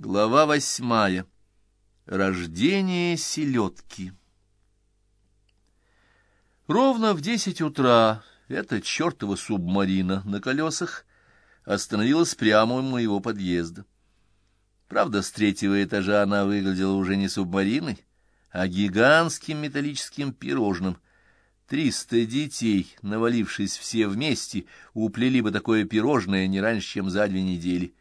Глава восьмая. Рождение селедки. Ровно в десять утра эта чертова субмарина на колесах остановилась прямо у моего подъезда. Правда, с третьего этажа она выглядела уже не субмариной, а гигантским металлическим пирожным. Триста детей, навалившись все вместе, уплели бы такое пирожное не раньше, чем за две недели.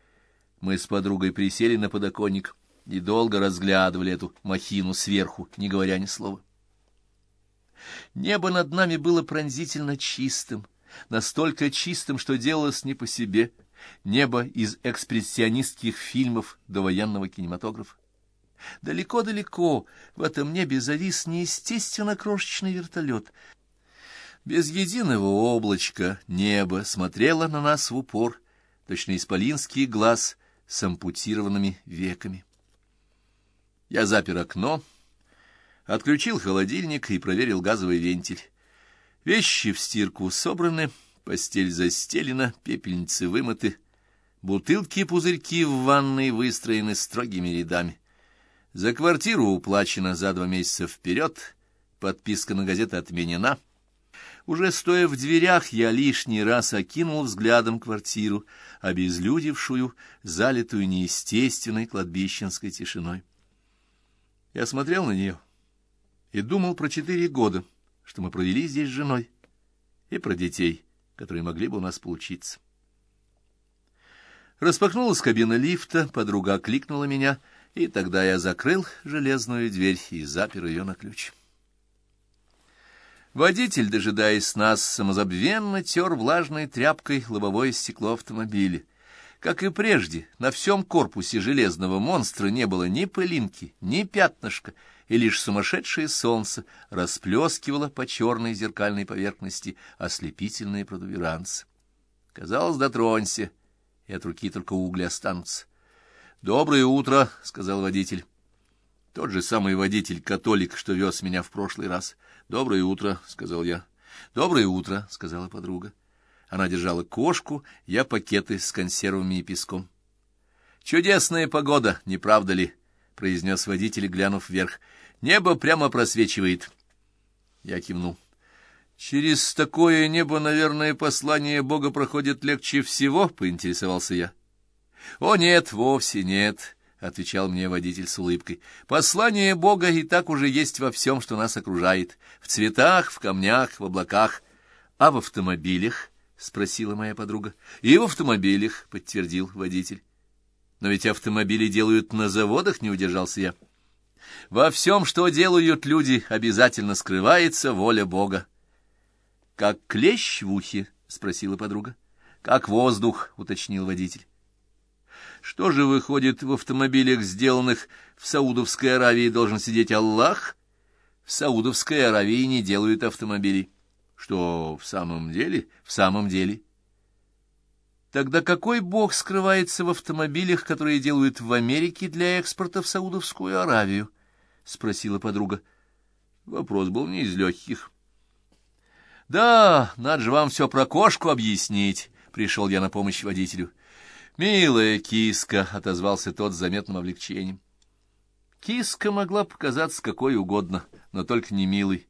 Мы с подругой присели на подоконник и долго разглядывали эту махину сверху, не говоря ни слова. Небо над нами было пронзительно чистым, настолько чистым, что делалось не по себе. Небо из экспрессионистских фильмов до военного кинематографа. Далеко-далеко в этом небе завис неестественно крошечный вертолет. Без единого облачка небо смотрело на нас в упор, точно исполинский глаз — с ампутированными веками. Я запер окно, отключил холодильник и проверил газовый вентиль. Вещи в стирку собраны, постель застелена, пепельницы вымыты, бутылки и пузырьки в ванной выстроены строгими рядами. За квартиру уплачено за два месяца вперед, подписка на газеты отменена — уже стоя в дверях, я лишний раз окинул взглядом квартиру, обезлюдевшую, залитую неестественной кладбищенской тишиной. Я смотрел на нее и думал про четыре года, что мы провели здесь с женой, и про детей, которые могли бы у нас получиться. Распахнулась кабина лифта, подруга окликнула меня, и тогда я закрыл железную дверь и запер ее на ключ. Водитель, дожидаясь нас, самозабвенно тер влажной тряпкой лобовое стекло автомобиля. Как и прежде, на всем корпусе железного монстра не было ни пылинки, ни пятнышка, и лишь сумасшедшее солнце расплескивало по черной зеркальной поверхности ослепительные продуверанцы. Казалось, дотронься, и от руки только угли останутся. «Доброе утро», — сказал водитель. Тот же самый водитель-католик, что вез меня в прошлый раз — «Доброе утро», — сказал я. «Доброе утро», — сказала подруга. Она держала кошку, я пакеты с консервами и песком. «Чудесная погода, не правда ли?» — произнес водитель, глянув вверх. «Небо прямо просвечивает». Я кивнул. «Через такое небо, наверное, послание Бога проходит легче всего?» — поинтересовался я. «О, нет, вовсе нет», — отвечал мне водитель с улыбкой. — Послание Бога и так уже есть во всем, что нас окружает. В цветах, в камнях, в облаках. — А в автомобилях? — спросила моя подруга. — И в автомобилях, — подтвердил водитель. — Но ведь автомобили делают на заводах, — не удержался я. — Во всем, что делают люди, обязательно скрывается воля Бога. — Как клещ в ухе? — спросила подруга. — Как воздух, — уточнил водитель. Что же выходит, в автомобилях, сделанных в Саудовской Аравии, должен сидеть Аллах? В Саудовской Аравии не делают автомобилей. Что в самом деле? В самом деле. Тогда какой бог скрывается в автомобилях, которые делают в Америке для экспорта в Саудовскую Аравию? — спросила подруга. Вопрос был не из легких. — Да, надо же вам все про кошку объяснить, — пришел я на помощь водителю. «Милая киска», — отозвался тот с заметным облегчением. Киска могла показаться какой угодно, но только не милой.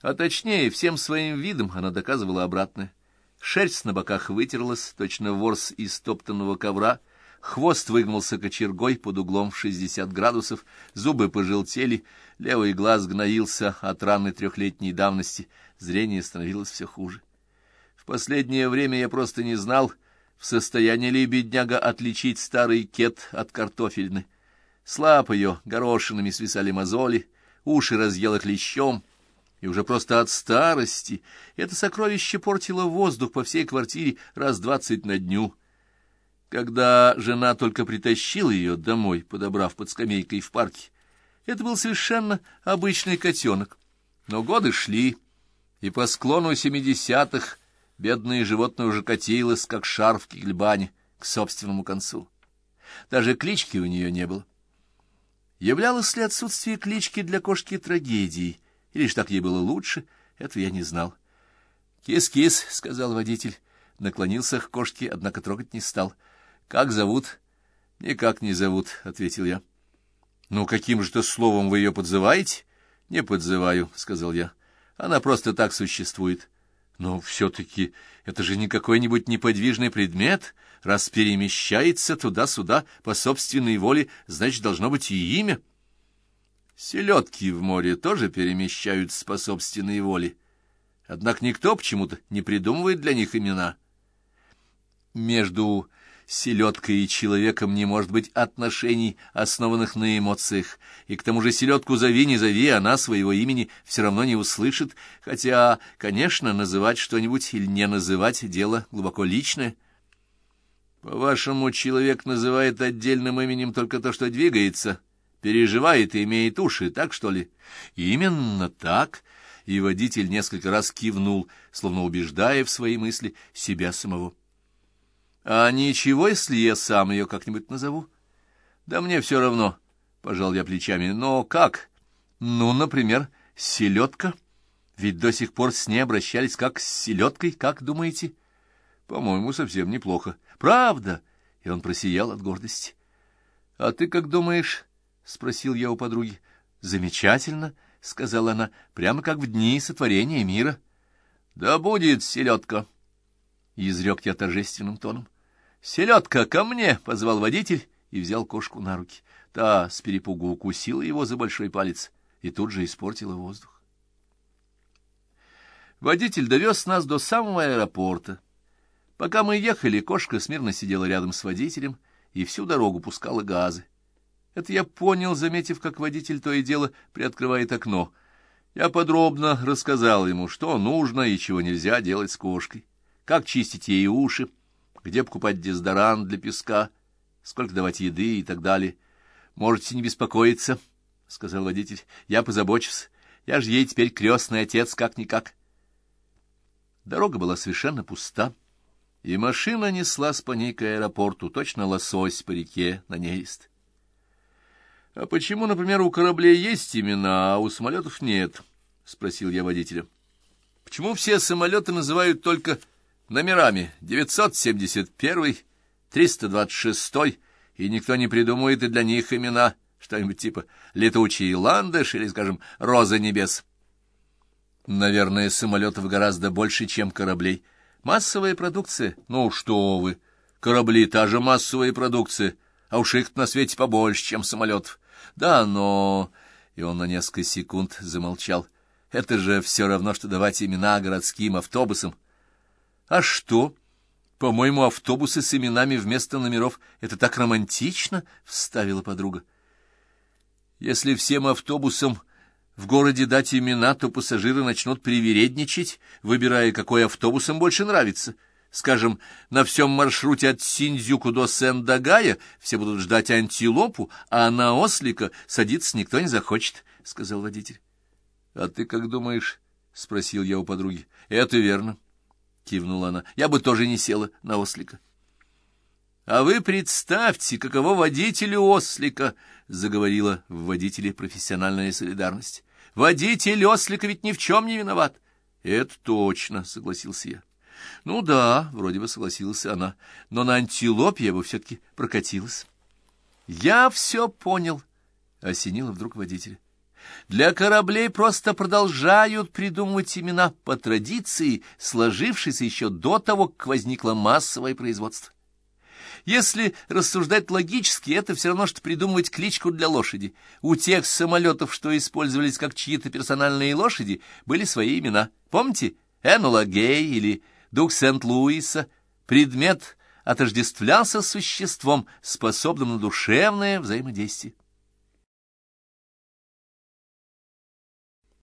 А точнее, всем своим видом она доказывала обратное. Шерсть на боках вытерлась, точно ворс из топтанного ковра, хвост выгнулся кочергой под углом в шестьдесят градусов, зубы пожелтели, левый глаз гноился от раны трехлетней давности, зрение становилось все хуже. В последнее время я просто не знал, в состоянии ли бедняга отличить старый кет от картофельны. Слаб ее, горошинами свисали мозоли, уши разъела клещом, и уже просто от старости это сокровище портило воздух по всей квартире раз двадцать на дню. Когда жена только притащила ее домой, подобрав под скамейкой в парке, это был совершенно обычный котенок. Но годы шли, и по склону семидесятых Бедное животное уже катилось, как шар в кигельбане, к собственному концу. Даже клички у нее не было. Являлось ли отсутствие клички для кошки трагедией, или ж так ей было лучше, этого я не знал. «Кис-кис», — сказал водитель, наклонился к кошке, однако трогать не стал. «Как зовут?» — Никак не зовут, — ответил я. — Ну, каким же-то словом вы ее подзываете? — Не подзываю, — сказал я. — Она просто так существует. Но все-таки это же не какой-нибудь неподвижный предмет. Раз перемещается туда-сюда по собственной воле, значит, должно быть и имя. Селедки в море тоже перемещаются по собственной воле. Однако никто почему-то не придумывает для них имена. Между селедкой и человеком не может быть отношений, основанных на эмоциях, и к тому же селедку зови, не зови, она своего имени все равно не услышит, хотя, конечно, называть что-нибудь или не называть — дело глубоко личное. По-вашему, человек называет отдельным именем только то, что двигается, переживает и имеет уши, так что ли? Именно так. И водитель несколько раз кивнул, словно убеждая в свои мысли себя самого. А ничего, если я сам ее как-нибудь назову? Да мне все равно, — пожал я плечами. Но как? Ну, например, селедка. Ведь до сих пор с ней обращались как с селедкой, как думаете? По-моему, совсем неплохо. Правда? И он просиял от гордости. А ты как думаешь? — спросил я у подруги. Замечательно, — сказала она, — прямо как в дни сотворения мира. Да будет селедка, — изрек я торжественным тоном. «Селедка, ко мне!» — позвал водитель и взял кошку на руки. Та с перепугу укусила его за большой палец и тут же испортила воздух. Водитель довез нас до самого аэропорта. Пока мы ехали, кошка смирно сидела рядом с водителем и всю дорогу пускала газы. Это я понял, заметив, как водитель то и дело приоткрывает окно. Я подробно рассказал ему, что нужно и чего нельзя делать с кошкой, как чистить ей уши, где покупать дезодорант для песка, сколько давать еды и так далее. Можете не беспокоиться, — сказал водитель, — я позабочусь. Я же ей теперь крестный отец, как-никак. Дорога была совершенно пуста, и машина неслась по ней к аэропорту, точно лосось по реке на нерест. — А почему, например, у кораблей есть имена, а у самолетов нет? — спросил я водителя. — Почему все самолеты называют только номерами 971, 326, и никто не придумывает и для них имена, что-нибудь типа «Летучий ландыш» или, скажем, «Роза небес». Наверное, самолетов гораздо больше, чем кораблей. Массовая продукция? Ну что вы, корабли — та же массовая продукция, а уж их на свете побольше, чем самолетов. Да, но... И он на несколько секунд замолчал. Это же все равно, что давать имена городским автобусам. А что? По-моему, автобусы с именами вместо номеров — это так романтично, — вставила подруга. Если всем автобусам в городе дать имена, то пассажиры начнут привередничать, выбирая, какой автобус им больше нравится. Скажем, на всем маршруте от Синдзюку до Сен-Дагая все будут ждать антилопу, а на ослика садиться никто не захочет, — сказал водитель. — А ты как думаешь? — спросил я у подруги. — Это верно. — кивнула она. — Я бы тоже не села на ослика. — А вы представьте, каково водителю ослика, — заговорила в водителе профессиональная солидарность. — Водитель ослика ведь ни в чем не виноват. — Это точно, — согласился я. — Ну да, вроде бы согласилась она, но на антилопе я бы все-таки прокатилась. — Я все понял, — осенила вдруг водителя. Для кораблей просто продолжают придумывать имена по традиции, сложившейся еще до того, как возникло массовое производство. Если рассуждать логически, это все равно, что придумывать кличку для лошади. У тех самолетов, что использовались как чьи-то персональные лошади, были свои имена. Помните? Энола Гей или Дух Сент-Луиса. Предмет отождествлялся с существом, способным на душевное взаимодействие.